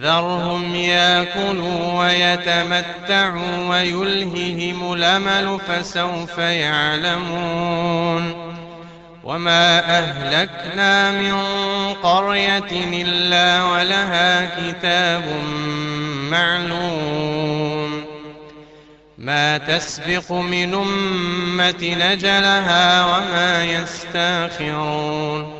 ذرهم ياكلوا ويتمتعوا ويلههم الأمل فسوف يعلمون وما أهلكنا من قرية إلا ولها كتاب معلوم ما تسبق من أمة نجلها وما يستأخرون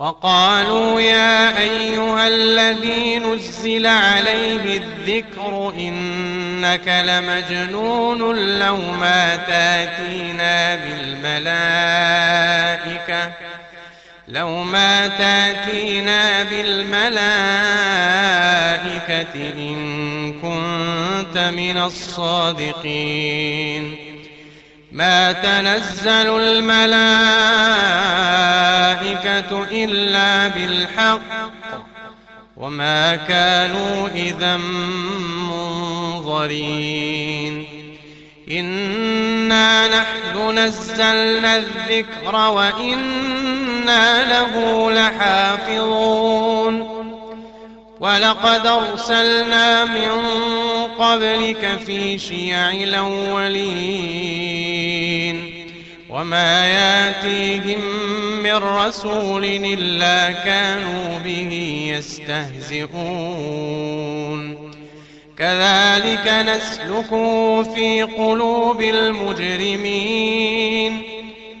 وقالوا يا أيها الذي نزل عليه الذكر إنك لمجنون لو ما تاتينا بالملائكة لو ما تاتينا بالملائكة إن كنت من الصادقين. ما تنزل الملائكة إلا بالحق وما كانوا إذا منظرين. إنا نحن نزلنا الذكر وإنا له لحافظون. ولقد أرسلنا من قبلك في شيع الأولين وما يأتيهم من رسول إلا كانوا به يستهزئون. كذلك نسلكه في قلوب المجرمين.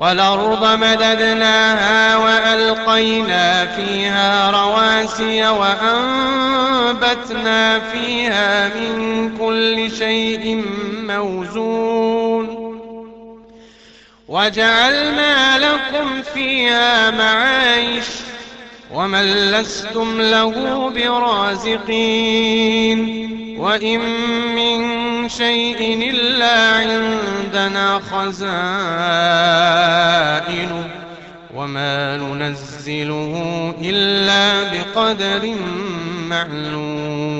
والأرض مددناها وألقينا فيها رواسي وأنبتنا فيها من كل شيء موزون وجعلنا لكم فيها معايش ومن لستم له برازقين وإن من شيء إلا عندنا خزائنه وما ننزله إلا بقدر معلوم.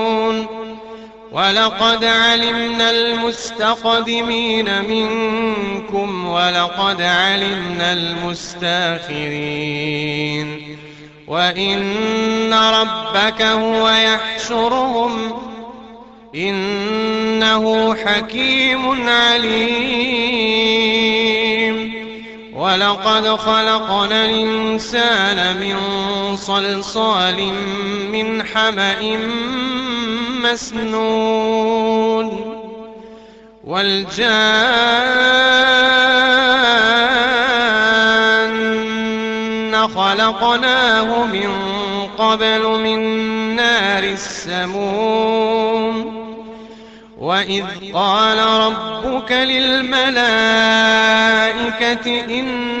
ولقد علمنا المستقدمين منكم ولقد علمنا المستاخرين وإن ربك هو يحشرهم إنه حكيم عليم ولقد خلقنا الإنسان من صلصال من حمأ مسنون والجان خلقناه من قبل من نار السموم وإذ قال ربك للملائكة إني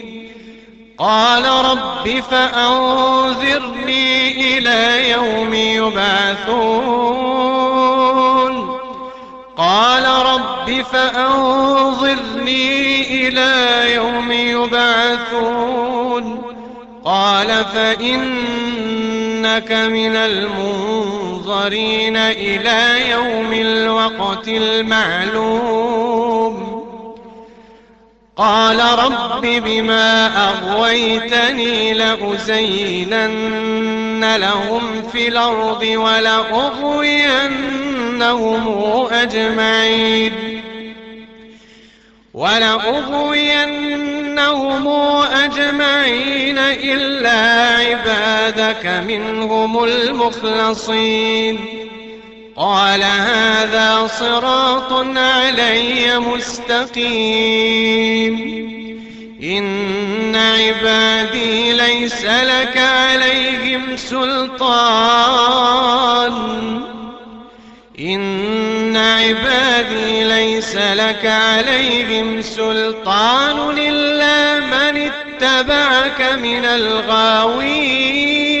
قال رب فأنظرني إلى يوم يبعثون. قال رب فأنظرني إلى يوم يبعثون. قال فإنك من المنظرين إلى يوم الوقت المعلوم. قال رب بما أغويتني لأزينن لهم في الأرض ولأغوينهم أجمعين. ولأغوينهم أجمعين إلا عبادك منهم المخلصين. قال هذا صراط علي مستقيم. إن عبادي ليس لك عليهم سلطان. إن عبادي ليس لك عليهم سلطان إلا من اتبعك من الغاوين.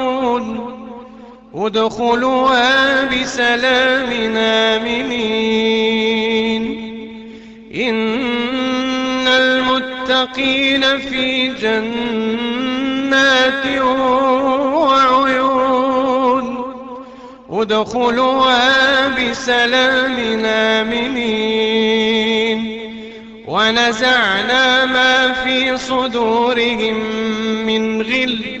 ادخلوها بسلام آمنين. إن المتقين في جنات وعيون. ادخلوها بسلام آمنين. ونزعنا ما في صدورهم من غل.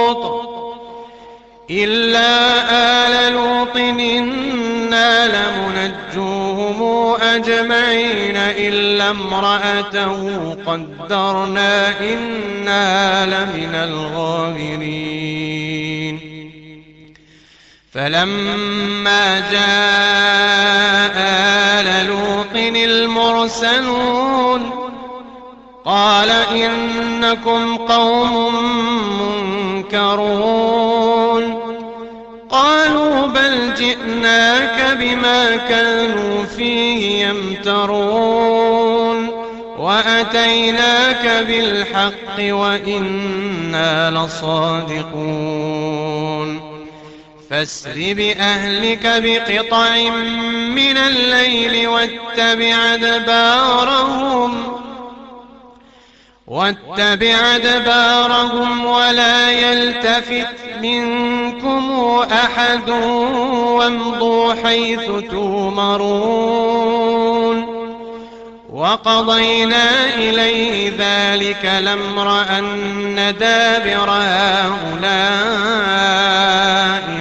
إلا آل لوط إنا لمنجوهم أجمعين إلا امرأته قدرنا إنا لمن الغابرين. فلما جاء آل لوط المرسلون قال إنكم قوم منكرون. قالوا بل جئناك بما كانوا فيه يمترون وأتيناك بالحق وإنا لصادقون فاسر بأهلك بقطع من الليل واتبع أدبارهم واتبع دبارهم ولا يلتفت منكم أحد وامضوا حيث تومرون وقضينا إليه ذلك الأمر أن دابر هؤلاء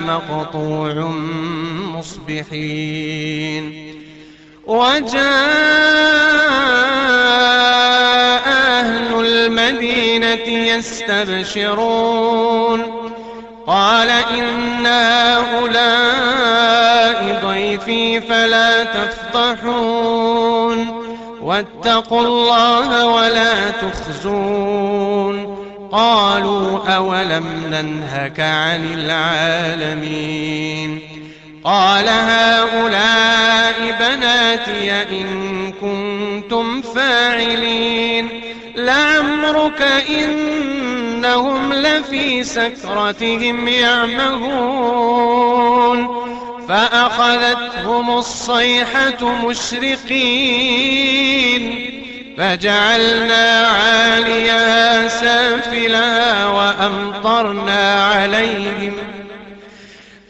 مقطوع مصبحين. وجاء المدينة يستبشرون. قال إن هؤلاء ضيفي فلا تفضحون. واتقوا الله ولا تخزون. قالوا أولم ننهك عن العالمين. قال هؤلاء بناتي إن كنتم فاعلين. لعمرك إنهم لفي سكرتهم يعمهون فأخذتهم الصيحة مشرقين فجعلنا عاليها سافلها وأمطرنا عليهم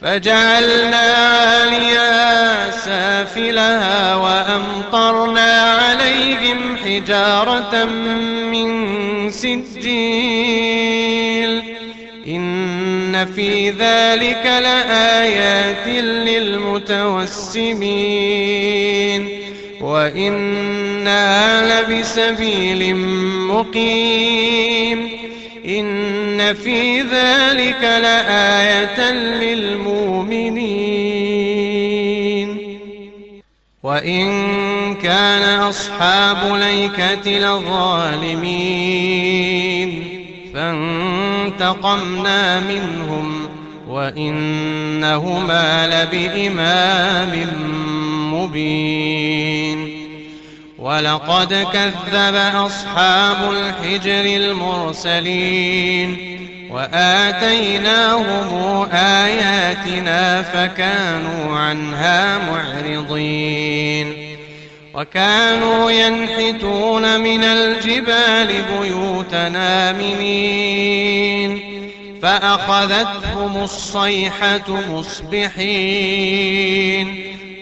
فجعلنا عاليها سافلها وأمطرنا عليهم حجارة من سجيل. إن في ذلك لآيات للمتوسمين. وإنا لبسبيل مقيم. إن في ذلك لآية للمؤمنين. وإن كان أصحاب ليكة لظالمين فانتقمنا منهم وإنهما لبإمام مبين ولقد كذب أصحاب الحجر المرسلين وآتيناهم آياتنا فكانوا عنها معرضين وكانوا ينحتون من الجبال بيوتنا آمنين فأخذتهم الصيحة مصبحين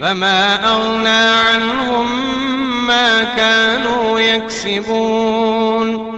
فما أغنى عنهم ما كانوا يكسبون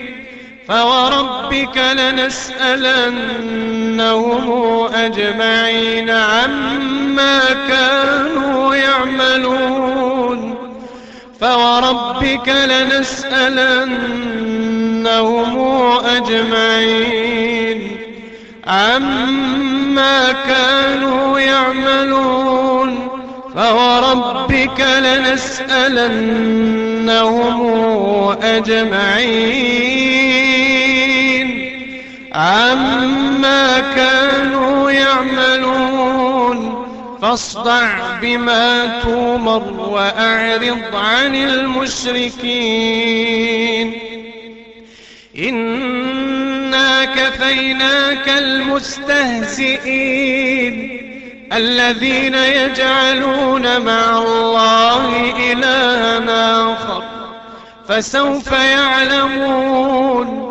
فوربك لنسألنهم أجمعين عما كانوا يعملون فوربك لنسألنهم أجمعين عما كانوا يعملون فوربك لنسألنهم أجمعين عما كانوا يعملون فاصدع بما تومر وأعرض عن المشركين إنا كفيناك المستهزئين الذين يجعلون مع الله إلها آخر فسوف يعلمون